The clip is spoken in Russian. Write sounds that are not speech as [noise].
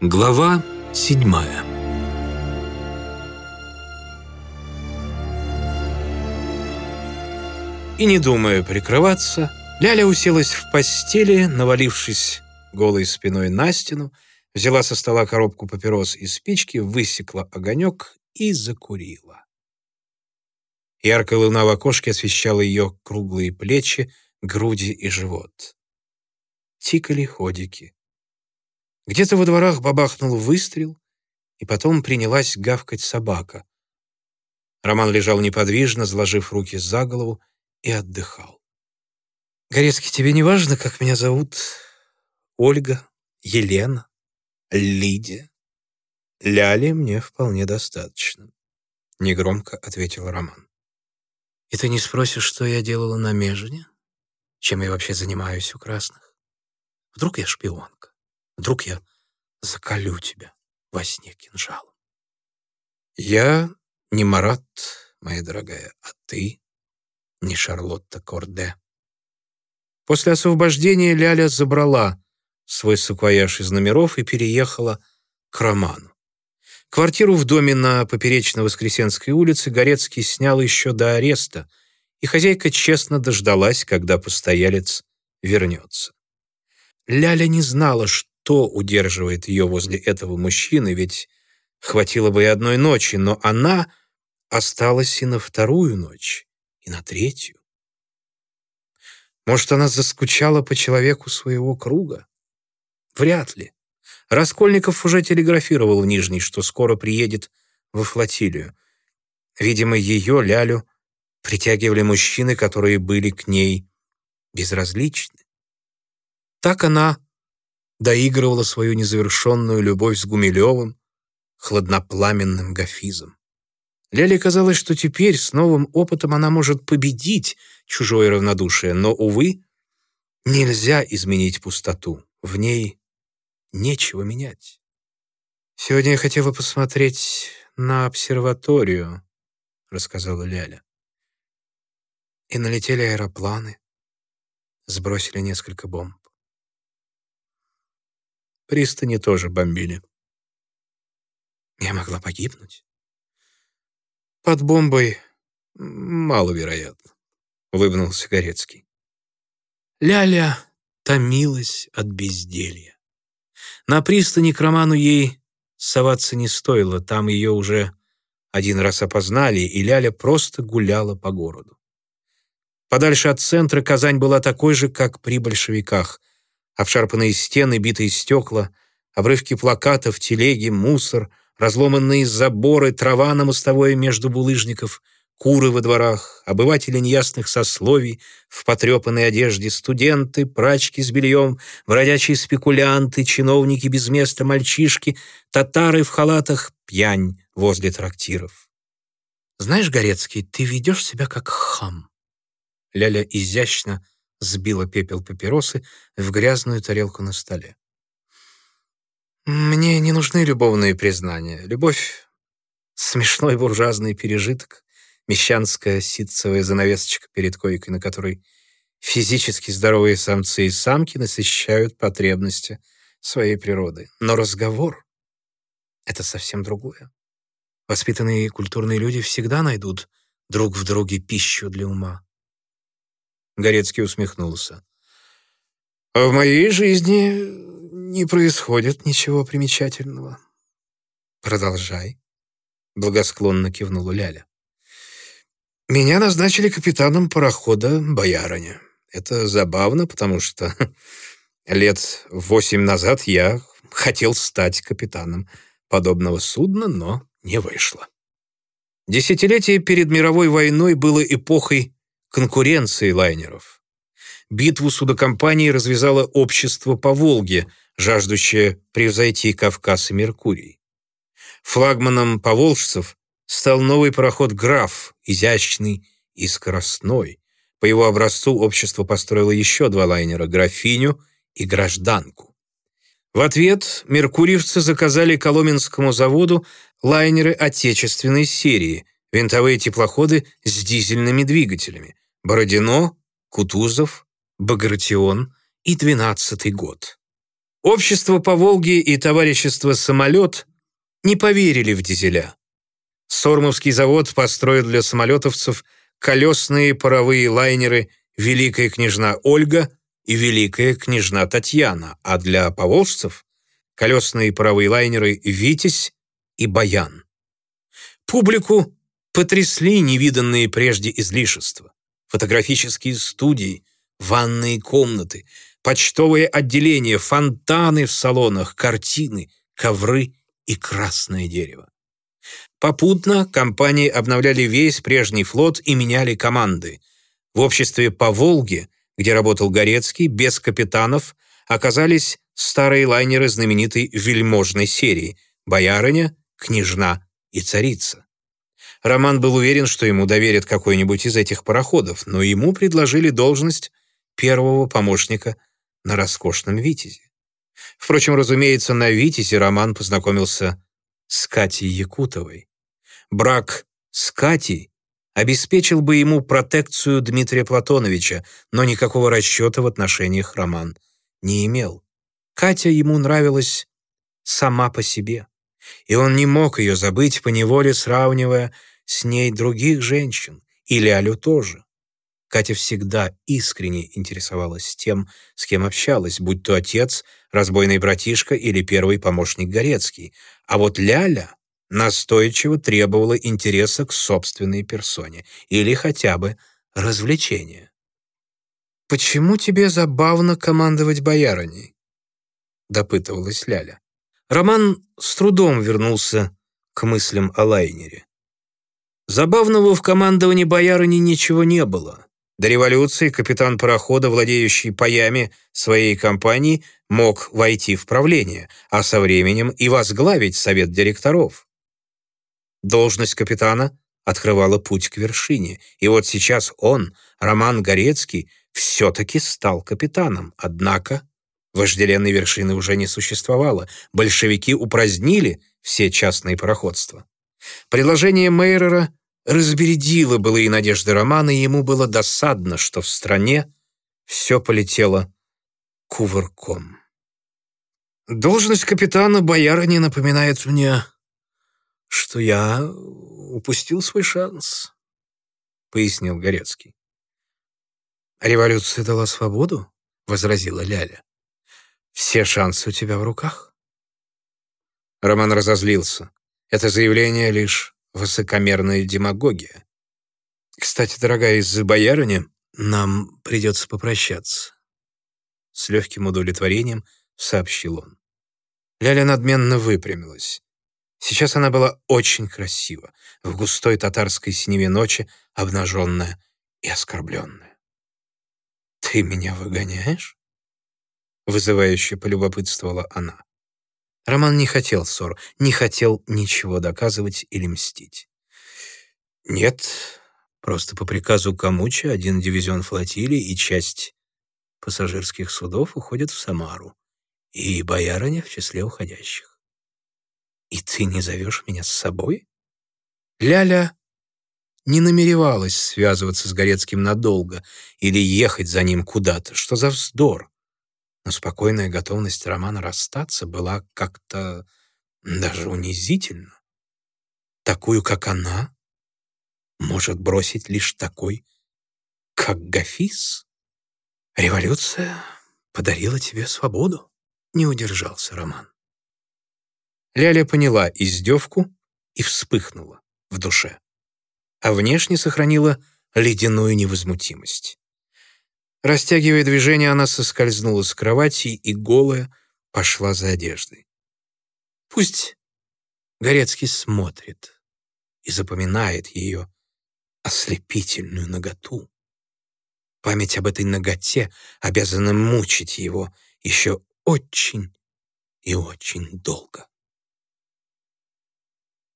Глава седьмая И не думая прикрываться, Ляля уселась в постели, навалившись голой спиной на стену, взяла со стола коробку папирос и спички, высекла огонек и закурила. Яркая луна в окошке освещала ее круглые плечи, груди и живот. Тикали ходики. Где-то во дворах бабахнул выстрел, и потом принялась гавкать собака. Роман лежал неподвижно, заложив руки за голову, и отдыхал. «Горецкий, тебе не важно, как меня зовут? Ольга? Елена? Лидия?» «Ляли мне вполне достаточно», — негромко ответил Роман. «И ты не спросишь, что я делала на Межине? Чем я вообще занимаюсь у красных? Вдруг я шпионка? Вдруг я заколю тебя во сне кинжалом?» «Я не Марат, моя дорогая, а ты не Шарлотта Корде». После освобождения Ляля забрала свой саквояж из номеров и переехала к Роману. Квартиру в доме на Поперечно-Воскресенской улице Горецкий снял еще до ареста, и хозяйка честно дождалась, когда постоялец вернется. Ляля не знала, что удерживает ее возле этого мужчины, ведь хватило бы и одной ночи, но она осталась и на вторую ночь, и на третью. Может, она заскучала по человеку своего круга? Вряд ли. Раскольников уже телеграфировал в Нижний, что скоро приедет во флотилию. Видимо, ее, Лялю, притягивали мужчины, которые были к ней безразличны. Так она доигрывала свою незавершенную любовь с Гумилевым, хладнопламенным Гафизом. Ляле казалось, что теперь с новым опытом она может победить чужое равнодушие, но, увы, нельзя изменить пустоту. В ней нечего менять. «Сегодня я хотела посмотреть на обсерваторию», — рассказала Ляля. И налетели аэропланы, сбросили несколько бомб. Пристани тоже бомбили. Я могла погибнуть. Под бомбой маловероятно, улыбнулся Горецкий. Ляля томилась от безделья. На пристани к Роману ей соваться не стоило, там ее уже один раз опознали, и Ляля просто гуляла по городу. Подальше от центра Казань была такой же, как при большевиках. Обшарпанные стены, битые стекла, обрывки плакатов, телеги, мусор, разломанные заборы, трава на мостовой между булыжников — куры во дворах, обыватели неясных сословий в потрепанной одежде, студенты, прачки с бельем, бродячие спекулянты, чиновники без места, мальчишки, татары в халатах, пьянь возле трактиров. «Знаешь, Горецкий, ты ведешь себя как хам». Ляля изящно сбила пепел папиросы в грязную тарелку на столе. «Мне не нужны любовные признания. Любовь — смешной буржуазный пережиток мещанская ситцевая занавесочка перед койкой, на которой физически здоровые самцы и самки насыщают потребности своей природы. Но разговор — это совсем другое. Воспитанные и культурные люди всегда найдут друг в друге пищу для ума. Горецкий усмехнулся. «А в моей жизни не происходит ничего примечательного». «Продолжай», — благосклонно кивнула Ляля. Меня назначили капитаном парохода «Боярыня». Это забавно, потому что [laughs] лет восемь назад я хотел стать капитаном подобного судна, но не вышло. Десятилетие перед мировой войной было эпохой конкуренции лайнеров. Битву судокомпании развязало общество по Волге, жаждущее превзойти Кавказ и Меркурий. Флагманом поволжцев стал новый пароход «Граф», изящный и скоростной. По его образцу общество построило еще два лайнера «Графиню» и «Гражданку». В ответ меркурьевцы заказали Коломенскому заводу лайнеры отечественной серии, винтовые теплоходы с дизельными двигателями «Бородино», «Кутузов», «Багратион» и «12 год». Общество по Волге и товарищество «Самолет» не поверили в дизеля. Сормовский завод построил для самолетовцев колесные паровые лайнеры «Великая княжна Ольга» и «Великая княжна Татьяна», а для поволжцев — колесные паровые лайнеры «Витязь» и «Баян». Публику потрясли невиданные прежде излишества. Фотографические студии, ванные комнаты, почтовые отделения, фонтаны в салонах, картины, ковры и красное дерево. Попутно компании обновляли весь прежний флот и меняли команды. В обществе по Волге, где работал Горецкий, без капитанов оказались старые лайнеры знаменитой вельможной серии «Боярыня», «Княжна» и «Царица». Роман был уверен, что ему доверят какой-нибудь из этих пароходов, но ему предложили должность первого помощника на роскошном «Витязе». Впрочем, разумеется, на «Витязе» Роман познакомился с Катей Якутовой. Брак с Катей обеспечил бы ему протекцию Дмитрия Платоновича, но никакого расчета в отношениях Роман не имел. Катя ему нравилась сама по себе, и он не мог ее забыть, поневоле сравнивая с ней других женщин, и Лялю тоже. Катя всегда искренне интересовалась тем, с кем общалась, будь то отец, разбойный братишка или первый помощник Горецкий. А вот Ляля настойчиво требовала интереса к собственной персоне или хотя бы развлечения. «Почему тебе забавно командовать боярыней?» — допытывалась Ляля. Роман с трудом вернулся к мыслям о лайнере. Забавного в командовании боярыни ничего не было. До революции капитан парохода, владеющий паями своей компании, мог войти в правление, а со временем и возглавить совет директоров. Должность капитана открывала путь к вершине, и вот сейчас он, Роман Горецкий, все-таки стал капитаном. Однако вожделенной вершины уже не существовало, большевики упразднили все частные пароходства. Предложение Мейрера разбередила былые надежды Романа, и ему было досадно, что в стране все полетело кувырком. Должность капитана боярыни напоминает мне, что я упустил свой шанс, пояснил Горецкий. «Революция дала свободу?» — возразила Ляля. «Все шансы у тебя в руках». Роман разозлился. Это заявление лишь высокомерная демагогия. Кстати, дорогая, из-за боярыни нам придется попрощаться. С легким удовлетворением сообщил он. Ляля надменно выпрямилась. Сейчас она была очень красива, в густой татарской синеве ночи, обнаженная и оскорбленная. «Ты меня выгоняешь?» Вызывающе полюбопытствовала она. Роман не хотел ссор, не хотел ничего доказывать или мстить. Нет, просто по приказу Камуча один дивизион флотилии и часть пассажирских судов уходят в Самару, и боярыня в числе уходящих. И ты не зовешь меня с собой? Ляля не намеревалась связываться с Горецким надолго или ехать за ним куда-то. Что за вздор? Но спокойная готовность Романа расстаться была как-то даже унизительна. Такую, как она, может бросить лишь такой, как Гафис. Революция подарила тебе свободу, не удержался Роман. Ляля поняла издевку и вспыхнула в душе, а внешне сохранила ледяную невозмутимость. Растягивая движение, она соскользнула с кровати и, голая, пошла за одеждой. Пусть Горецкий смотрит и запоминает ее ослепительную наготу. Память об этой наготе обязана мучить его еще очень и очень долго.